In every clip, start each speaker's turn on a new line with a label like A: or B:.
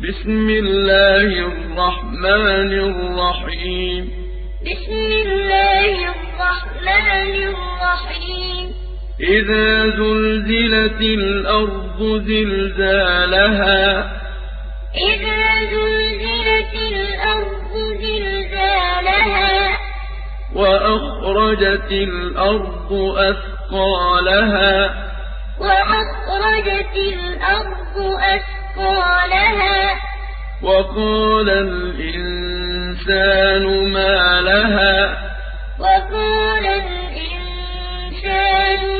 A: بسم الله الرحمن الرحيم
B: بسم الله الرحمن الرحيم
A: إذا زلزلت الأرض زلزالها
B: إذا زلزلت الأرض زلزالها
A: وأخرجت الأرض أثقالها
B: وأخرجت الأرض أثقالها
A: وقال الإنسان ما لها.
B: وقال الإنسان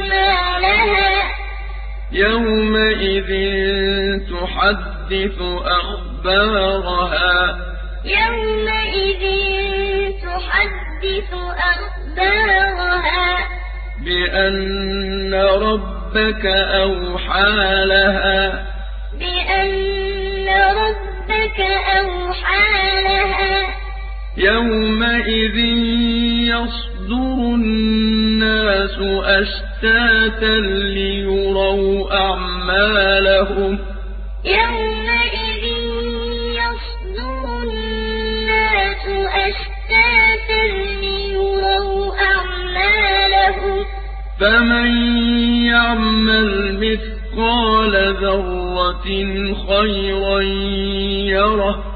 B: ما لها.
A: يومئذ تحدث أخبارها.
B: يومئذ تحدث أخبارها.
A: بأن ربك أوحى لها. يومئذ يصدر الناس أشتاتا ليروا أعمالهم.
B: يومئذ يصدر الناس أشتاتا ليروا أعمالهم.
A: فمن يعمل مثقال ذرة خيرا يره.